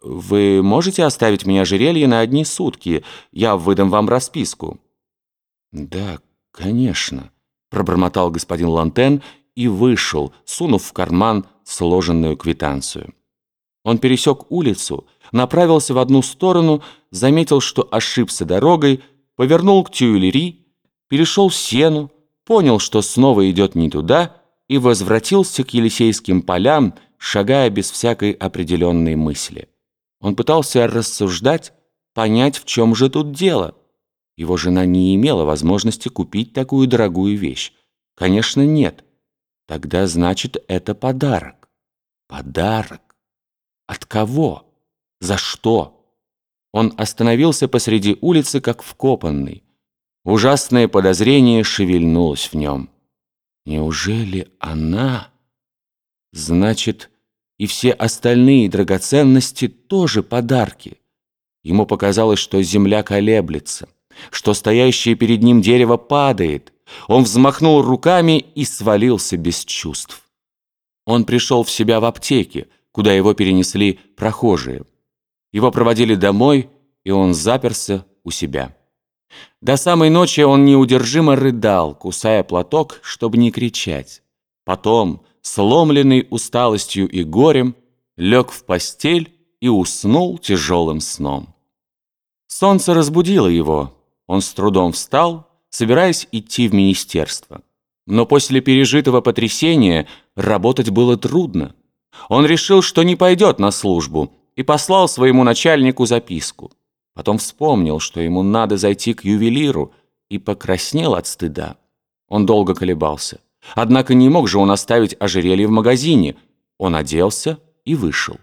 «Вы можете оставить мне ожерелье на одни сутки? Я выдам вам расписку». «Да, конечно», — пробормотал господин Лантен и вышел, сунув в карман сложенную квитанцию. Он пересек улицу, направился в одну сторону, заметил, что ошибся дорогой, повернул к Тюильри, перешел сену, понял, что снова идет не туда и возвратился к Елисейским полям, шагая без всякой определенной мысли. Он пытался рассуждать, понять, в чем же тут дело. Его жена не имела возможности купить такую дорогую вещь. Конечно, нет. Тогда, значит, это подарок. Подарок. От кого? За что? Он остановился посреди улицы, как вкопанный. Ужасное подозрение шевельнулось в нем. Неужели она? Значит, и все остальные драгоценности тоже подарки. Ему показалось, что земля колеблется, что стоящее перед ним дерево падает. Он взмахнул руками и свалился без чувств. Он пришел в себя в аптеке, куда его перенесли прохожие. Его проводили домой, и он заперся у себя. До самой ночи он неудержимо рыдал, кусая платок, чтобы не кричать. Потом сломленный усталостью и горем, лег в постель и уснул тяжелым сном. Солнце разбудило его. Он с трудом встал, собираясь идти в министерство. Но после пережитого потрясения работать было трудно. Он решил, что не пойдет на службу, и послал своему начальнику записку. Потом вспомнил, что ему надо зайти к ювелиру, и покраснел от стыда. Он долго колебался. Однако не мог же он оставить ожерелье в магазине. Он оделся и вышел.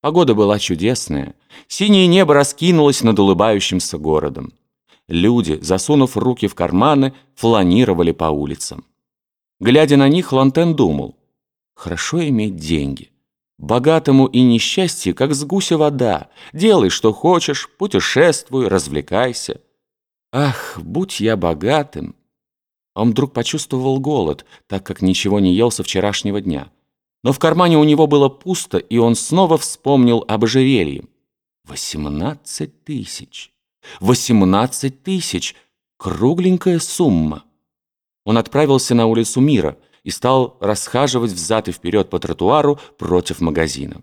Погода была чудесная. Синее небо раскинулось над улыбающимся городом. Люди, засунув руки в карманы, фланировали по улицам. Глядя на них, Лантен думал, хорошо иметь деньги. Богатому и несчастье, как с гуся вода. Делай, что хочешь, путешествуй, развлекайся. Ах, будь я богатым, он вдруг почувствовал голод, так как ничего не ел со вчерашнего дня. Но в кармане у него было пусто, и он снова вспомнил об ожерелье. Восемнадцать тысяч! Восемнадцать тысяч! Кругленькая сумма! Он отправился на улицу Мира и стал расхаживать взад и вперед по тротуару против магазина.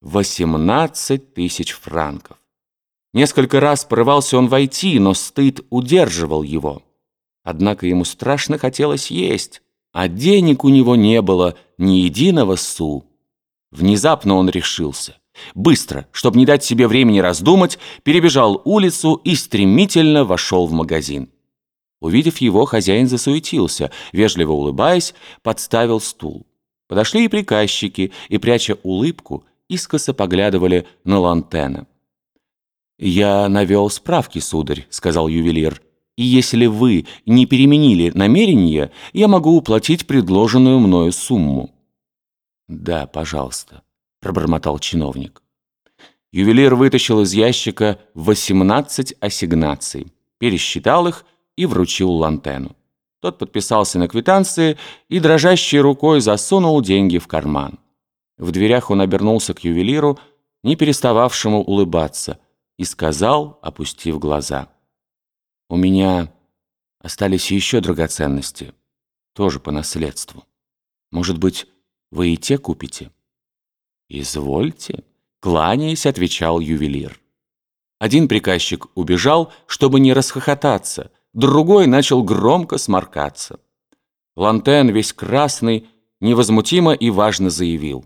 Восемнадцать тысяч франков! Несколько раз порывался он войти, но стыд удерживал его. Однако ему страшно хотелось есть, а денег у него не было ни единого су. Внезапно он решился. Быстро, чтобы не дать себе времени раздумать, перебежал улицу и стремительно вошел в магазин. Увидев его, хозяин засуетился, вежливо улыбаясь, подставил стул. Подошли и приказчики, и, пряча улыбку, искоса поглядывали на Лантена. «Я навел справки, сударь», — сказал ювелир. И если вы не переменили намерение, я могу уплатить предложенную мною сумму». «Да, пожалуйста», — пробормотал чиновник. Ювелир вытащил из ящика 18 ассигнаций, пересчитал их и вручил Лантену. Тот подписался на квитанции и дрожащей рукой засунул деньги в карман. В дверях он обернулся к ювелиру, не перестававшему улыбаться, и сказал, опустив глаза — у меня остались еще драгоценности, тоже по наследству. Может быть, вы и те купите? Извольте, кланяясь, отвечал ювелир. Один приказчик убежал, чтобы не расхохотаться, другой начал громко сморкаться. Лантен, весь красный, невозмутимо и важно заявил.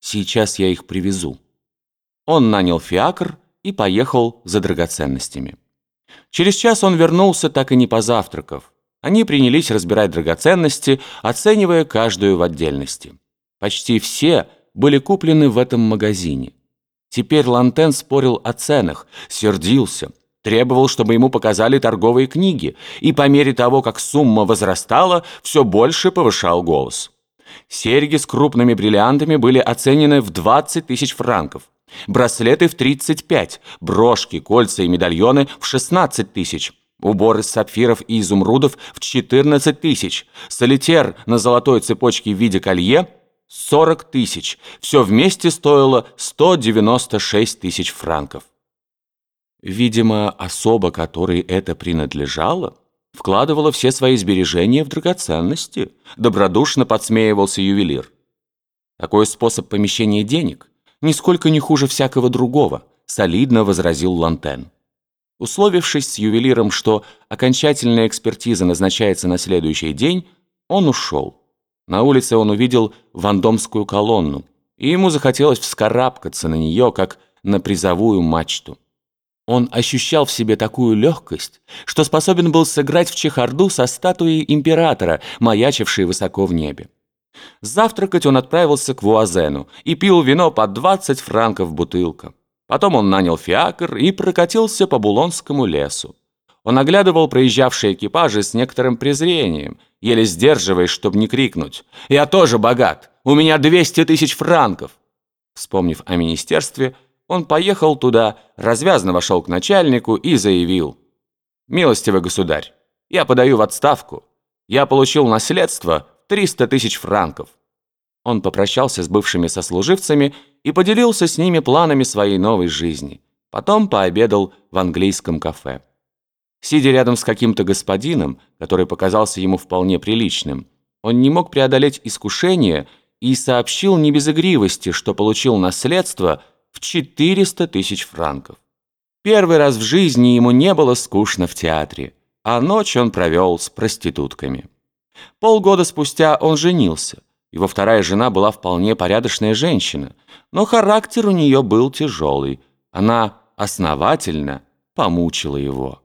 «Сейчас я их привезу». Он нанял фиакр и поехал за драгоценностями. Через час он вернулся, так и не позавтракав. Они принялись разбирать драгоценности, оценивая каждую в отдельности. Почти все были куплены в этом магазине. Теперь Лантен спорил о ценах, сердился, требовал, чтобы ему показали торговые книги, и по мере того, как сумма возрастала, все больше повышал голос. Серьги с крупными бриллиантами были оценены в 20 тысяч франков. Браслеты в 35, брошки, кольца и медальоны в 16 тысяч. Убор из сапфиров и изумрудов в 14 тысяч. Солитер на золотой цепочке в виде колье 40 тысяч. Все вместе стоило 196 тысяч франков. Видимо, особа, которой это принадлежало, вкладывала все свои сбережения в драгоценности, добродушно подсмеивался ювелир. Такой способ помещения денег нисколько не хуже всякого другого, солидно возразил Лантен. Условившись с ювелиром, что окончательная экспертиза назначается на следующий день, он ушел. На улице он увидел вандомскую колонну, и ему захотелось вскарабкаться на нее, как на призовую мачту. Он ощущал в себе такую легкость, что способен был сыграть в чехарду со статуей императора, маячившей высоко в небе. Завтракать он отправился к Вуазену и пил вино по 20 франков бутылка. Потом он нанял фиакр и прокатился по Булонскому лесу. Он оглядывал проезжавшие экипажи с некоторым презрением, еле сдерживаясь, чтобы не крикнуть «Я тоже богат! У меня 200 тысяч франков!» Вспомнив о министерстве, он поехал туда, развязно вошел к начальнику и заявил. «Милостивый государь, я подаю в отставку. Я получил наследство 300 тысяч франков». Он попрощался с бывшими сослуживцами и поделился с ними планами своей новой жизни. Потом пообедал в английском кафе. Сидя рядом с каким-то господином, который показался ему вполне приличным, он не мог преодолеть искушение и сообщил не без игривости, что получил наследство – в 400 тысяч франков. Первый раз в жизни ему не было скучно в театре, а ночь он провел с проститутками. Полгода спустя он женился. Его вторая жена была вполне порядочная женщина, но характер у нее был тяжелый. Она основательно помучила его.